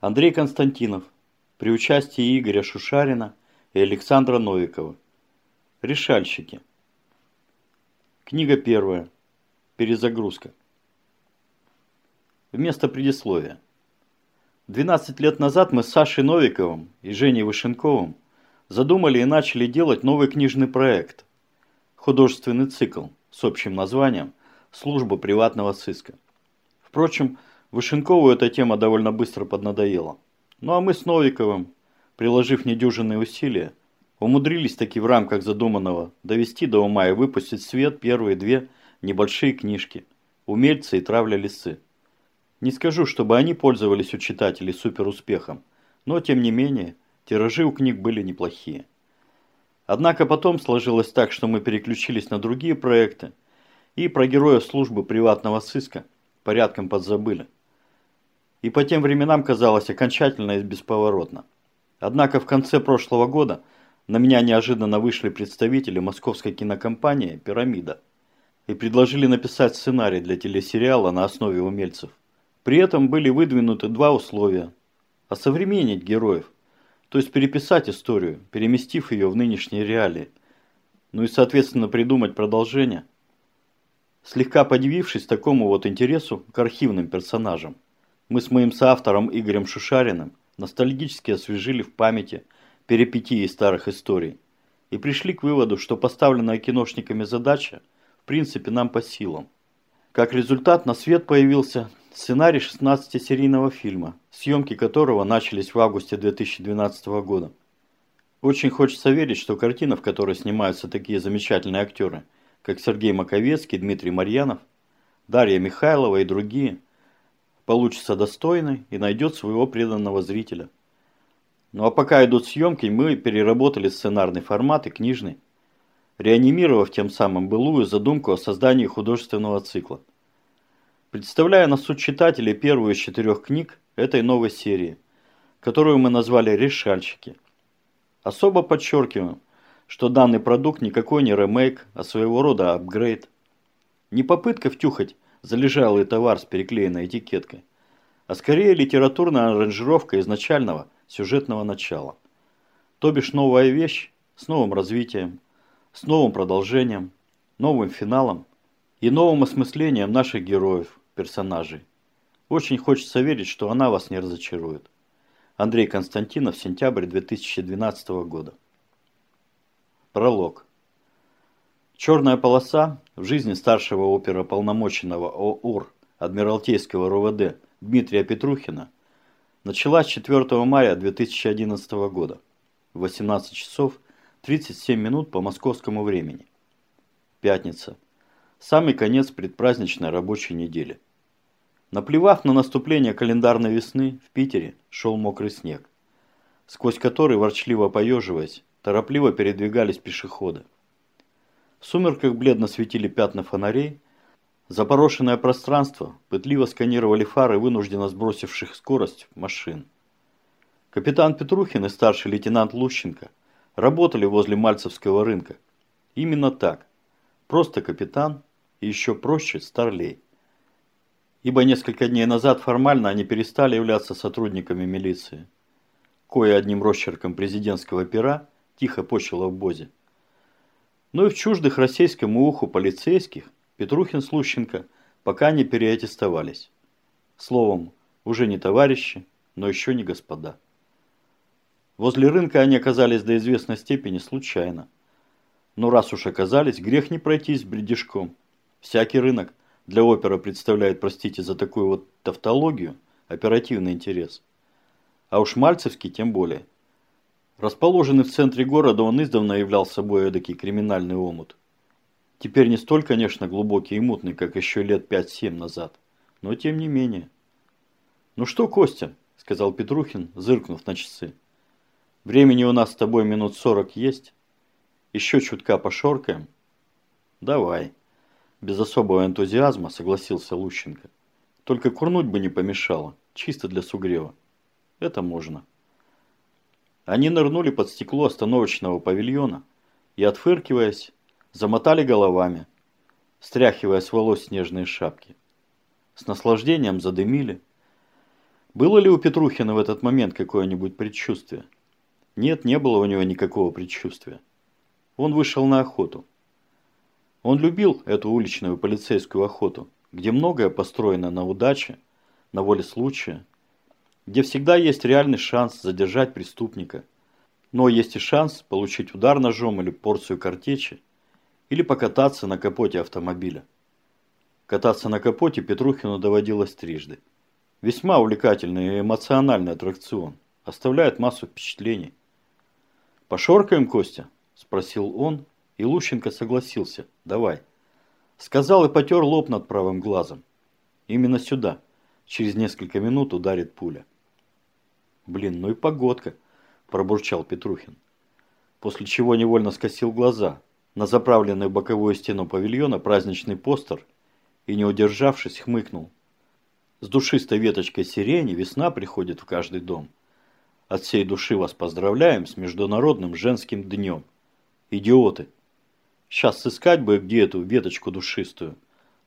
Андрей Константинов при участии Игоря Шушарина и Александра Новикова. Решальщики. Книга первая. Перезагрузка. Вместо предисловия. 12 лет назад мы с Сашей Новиковым и Женей Вышенковым задумали и начали делать новый книжный проект. Художественный цикл с общим названием «Служба приватного сыска». Впрочем, Вышенкову эта тема довольно быстро поднадоела. Ну а мы с Новиковым, приложив недюжинные усилия, умудрились таки в рамках задуманного довести до ума и выпустить в свет первые две небольшие книжки «Умельцы и травля лисы». Не скажу, чтобы они пользовались у читателей суперуспехом, но тем не менее, тиражи у книг были неплохие. Однако потом сложилось так, что мы переключились на другие проекты, и про героя службы приватного сыска порядком подзабыли. И по тем временам казалось окончательно и бесповоротно. Однако в конце прошлого года на меня неожиданно вышли представители московской кинокомпании «Пирамида» и предложили написать сценарий для телесериала на основе умельцев. При этом были выдвинуты два условия. Осовременить героев, то есть переписать историю, переместив ее в нынешние реалии. Ну и, соответственно, придумать продолжение. Слегка подивившись такому вот интересу к архивным персонажам, мы с моим соавтором Игорем Шушариным ностальгически освежили в памяти перипетии старых историй и пришли к выводу, что поставленная киношниками задача в принципе нам по силам. Как результат на свет появился Сценарий 16-серийного фильма, съемки которого начались в августе 2012 года. Очень хочется верить, что картина, в которой снимаются такие замечательные актеры, как Сергей Маковецкий, Дмитрий Марьянов, Дарья Михайлова и другие, получится достойной и найдет своего преданного зрителя. Ну а пока идут съемки, мы переработали сценарный формат и книжный, реанимировав тем самым былую задумку о создании художественного цикла представляя на суд читателей первую из четырех книг этой новой серии, которую мы назвали «Решальщики». Особо подчеркиваем, что данный продукт никакой не ремейк, а своего рода апгрейд. Не попытка втюхать залежалый товар с переклеенной этикеткой, а скорее литературная аранжировка изначального сюжетного начала. То бишь новая вещь с новым развитием, с новым продолжением, новым финалом и новым осмыслением наших героев, персонажей. Очень хочется верить, что она вас не разочарует. Андрей Константинов, сентябрь 2012 года. Пролог. Черная полоса в жизни старшего оперополномоченного ОУР Адмиралтейского РОВД Дмитрия Петрухина началась 4 мая 2011 года в 18 часов 37 минут по московскому времени. Пятница. Самый конец предпраздничной рабочей недели. Наплевав на наступление календарной весны, в Питере шел мокрый снег, сквозь который, ворчливо поеживаясь, торопливо передвигались пешеходы. В сумерках бледно светили пятна фонарей, запорошенное пространство пытливо сканировали фары вынужденно сбросивших скорость машин. Капитан Петрухин и старший лейтенант Лущенко работали возле Мальцевского рынка. Именно так. Просто капитан и еще проще старлей ибо несколько дней назад формально они перестали являться сотрудниками милиции. Кое одним росчерком президентского пера тихо почило в Бозе. Но и в чуждых российскому уху полицейских Петрухин с Лущенко пока не переаттестовались. Словом, уже не товарищи, но еще не господа. Возле рынка они оказались до известной степени случайно. Но раз уж оказались, грех не пройтись бредишком. Всякий рынок для опера представляет, простите за такую вот тавтологию, оперативный интерес. А уж Мальцевский тем более. Расположенный в центре города, он издавна являл собой эдакий криминальный омут. Теперь не столь, конечно, глубокий и мутный, как еще лет 5-7 назад, но тем не менее. «Ну что, Костя?» – сказал Петрухин, зыркнув на часы. «Времени у нас с тобой минут сорок есть. Еще чутка пошоркаем?» «Давай». Без особого энтузиазма согласился Лущенко. Только курнуть бы не помешало, чисто для сугрева. Это можно. Они нырнули под стекло остановочного павильона и, отфыркиваясь, замотали головами, стряхивая с волос снежные шапки. С наслаждением задымили. Было ли у Петрухина в этот момент какое-нибудь предчувствие? Нет, не было у него никакого предчувствия. Он вышел на охоту. Он любил эту уличную полицейскую охоту, где многое построено на удаче, на воле случая, где всегда есть реальный шанс задержать преступника, но есть и шанс получить удар ножом или порцию картечи, или покататься на капоте автомобиля. Кататься на капоте Петрухину доводилось трижды. Весьма увлекательный и эмоциональный аттракцион, оставляет массу впечатлений. «Пошоркаем, Костя?» – спросил он, и Лущенко согласился. «Давай». Сказал и потер лоб над правым глазом. Именно сюда. Через несколько минут ударит пуля. «Блин, ну и погодка», – пробурчал Петрухин. После чего невольно скосил глаза. На заправленную боковую стену павильона праздничный постер и, не удержавшись, хмыкнул. С душистой веточкой сирени весна приходит в каждый дом. От всей души вас поздравляем с Международным женским днем. Идиоты. Сейчас сыскать бы где эту веточку душистую.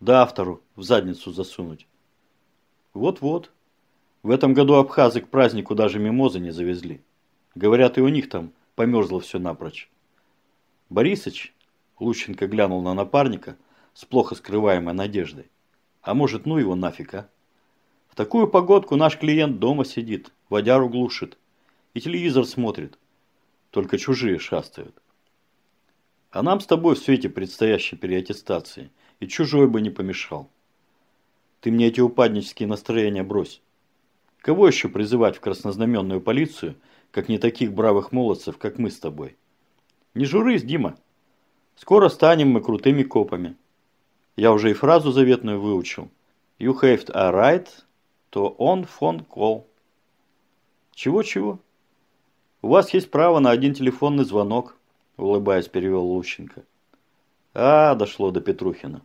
Да автору в задницу засунуть. Вот-вот. В этом году абхазы к празднику даже мимозы не завезли. Говорят, и у них там померзло все напрочь. Борисыч, Лущенко глянул на напарника с плохо скрываемой надеждой. А может, ну его нафиг, а? В такую погодку наш клиент дома сидит, водяру глушит. И телевизор смотрит. Только чужие шастают. А нам с тобой в свете предстоящей переаттестации и чужой бы не помешал. Ты мне эти упаднические настроения брось. Кого еще призывать в краснознаменную полицию, как не таких бравых молодцев, как мы с тобой? Не журись, Дима. Скоро станем мы крутыми копами. Я уже и фразу заветную выучил. You have a right to on phone call. Чего-чего? У вас есть право на один телефонный звонок, улыбаясь, перевел Лущенко. А, дошло до Петрухина.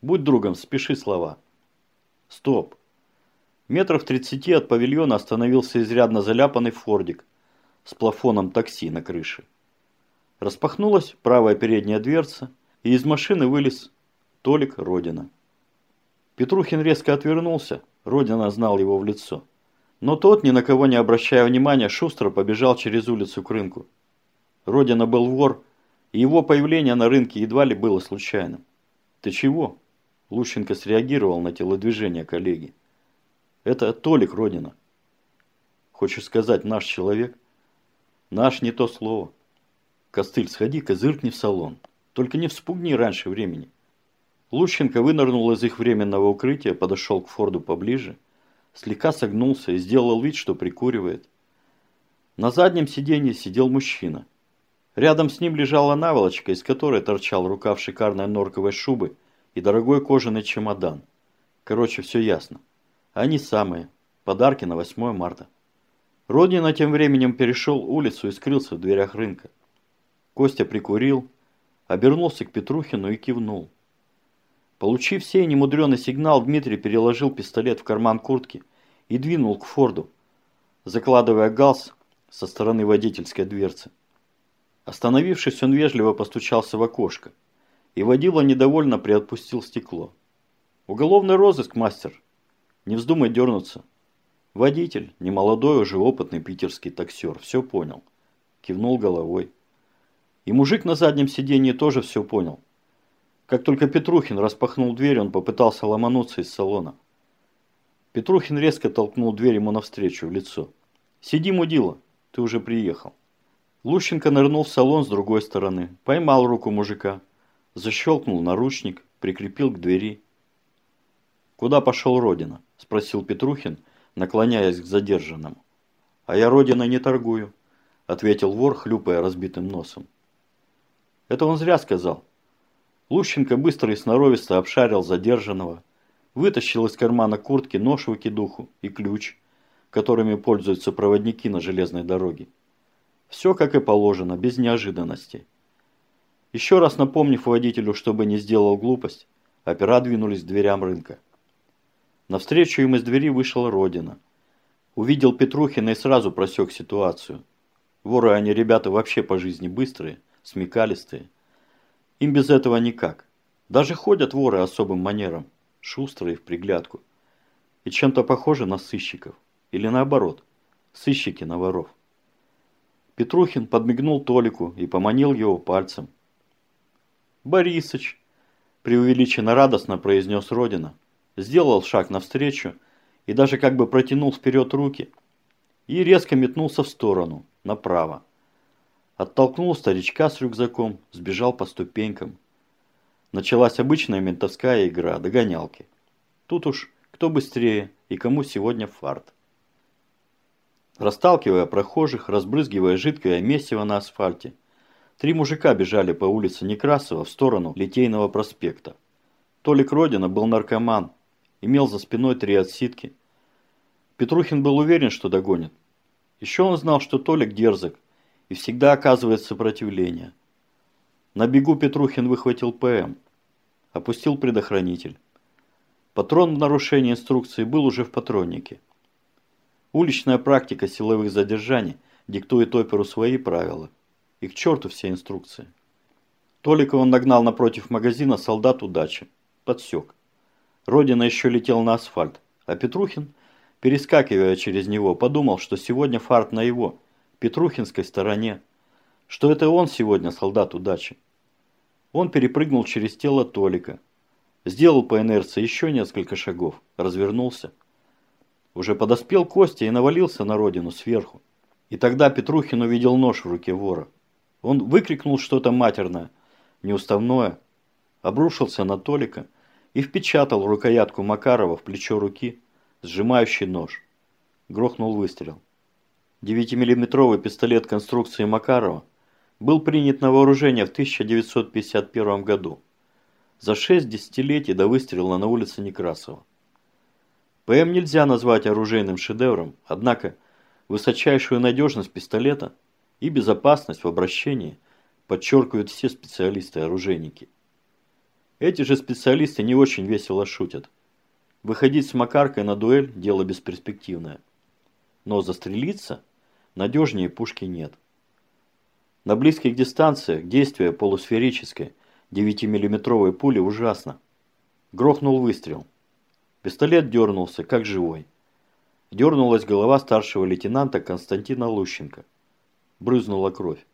Будь другом, спеши слова. Стоп. Метров тридцати от павильона остановился изрядно заляпанный фордик с плафоном такси на крыше. Распахнулась правая передняя дверца, и из машины вылез Толик Родина. Петрухин резко отвернулся, Родина знал его в лицо. Но тот, ни на кого не обращая внимания, шустро побежал через улицу к рынку. Родина был вор, и его появление на рынке едва ли было случайным. «Ты чего?» Лущенко среагировал на телодвижение коллеги. «Это Толик Родина». «Хочешь сказать, наш человек?» «Наш не то слово». «Костыль, сходи-ка, зыркни в салон. Только не вспугни раньше времени». Лущенко вынырнул из их временного укрытия, подошел к Форду поближе – слегка согнулся и сделал вид, что прикуривает. На заднем сиденье сидел мужчина. Рядом с ним лежала наволочка, из которой торчал рукав шикарной норковой шубы и дорогой кожаный чемодан. Короче, все ясно. Они самые. Подарки на 8 марта. Родина тем временем перешел улицу и скрылся в дверях рынка. Костя прикурил, обернулся к Петрухину и кивнул. Получив сей немудренный сигнал, Дмитрий переложил пистолет в карман куртки и двинул к Форду, закладывая галс со стороны водительской дверцы. Остановившись, он вежливо постучался в окошко, и водила недовольно приотпустил стекло. «Уголовный розыск, мастер. Не вздумай дернуться». Водитель, немолодой, уже опытный питерский таксер, все понял. Кивнул головой. И мужик на заднем сиденье тоже все понял – как только Петрухин распахнул дверь, он попытался ломануться из салона. Петрухин резко толкнул дверь ему навстречу, в лицо. «Сиди, мудила, ты уже приехал». Лущенко нырнул в салон с другой стороны, поймал руку мужика, защелкнул наручник, прикрепил к двери. «Куда пошел Родина?» – спросил Петрухин, наклоняясь к задержанному. «А я Родина не торгую», – ответил вор, хлюпая разбитым носом. «Это он зря сказал. Лущенко быстро и сноровисто обшарил задержанного, вытащил из кармана куртки нож-выкидуху и ключ, которыми пользуются проводники на железной дороге. Все как и положено, без неожиданностей. Еще раз напомнив водителю, чтобы не сделал глупость, опера двинулись к дверям рынка. Навстречу им из двери вышел Родина. Увидел Петрухина и сразу просек ситуацию. Воры они ребята вообще по жизни быстрые, смекалистые. Им без этого никак. Даже ходят воры особым манером, шустрые в приглядку. и чем-то похожи на сыщиков. Или наоборот, сыщики на воров. Петрухин подмигнул Толику и поманил его пальцем. «Борисыч!» – преувеличенно радостно произнес Родина. Сделал шаг навстречу и даже как бы протянул вперед руки и резко метнулся в сторону, направо. Оттолкнул старичка с рюкзаком, сбежал по ступенькам. Началась обычная ментовская игра, догонялки. Тут уж кто быстрее и кому сегодня фарт. Расталкивая прохожих, разбрызгивая жидкое месиво на асфальте, три мужика бежали по улице Некрасова в сторону Литейного проспекта. Толик Родина был наркоман, имел за спиной три отсидки. Петрухин был уверен, что догонит. Еще он знал, что Толик дерзок и всегда оказывает сопротивление. На бегу Петрухин выхватил ПМ, опустил предохранитель. Патрон в нарушении инструкции был уже в патроннике. Уличная практика силовых задержаний диктует оперу свои правила. И к черту все инструкции. Толика он нагнал напротив магазина солдат удачи. Подсек. Родина еще летел на асфальт, а Петрухин, перескакивая через него, подумал, что сегодня фарт на его, Петрухинской стороне, что это он сегодня солдат удачи. Он перепрыгнул через тело Толика, Сделал по инерции еще несколько шагов, развернулся. Уже подоспел Костя и навалился на родину сверху. И тогда Петрухин увидел нож в руке вора. Он выкрикнул что-то матерное, неуставное, обрушился на Толика и впечатал рукоятку Макарова в плечо руки, сжимающий нож. Грохнул выстрел. 9-миллиметровый пистолет конструкции Макарова был принят на вооружение в 1951 году за шесть десятилетий до выстрела на улице Некрасова. ПМ нельзя назвать оружейным шедевром, однако высочайшую надежность пистолета и безопасность в обращении подчеркивают все специалисты-оружейники. Эти же специалисты не очень весело шутят. Выходить с макаркой на дуэль – дело бесперспективное. Но застрелиться надежнее пушки нет. На близких дистанциях действие полусферическое 9-миллиметровой пули ужасно. Грохнул выстрел. Пистолет дернулся, как живой. Дернулась голова старшего лейтенанта Константина Лущенко. Брызнула кровь.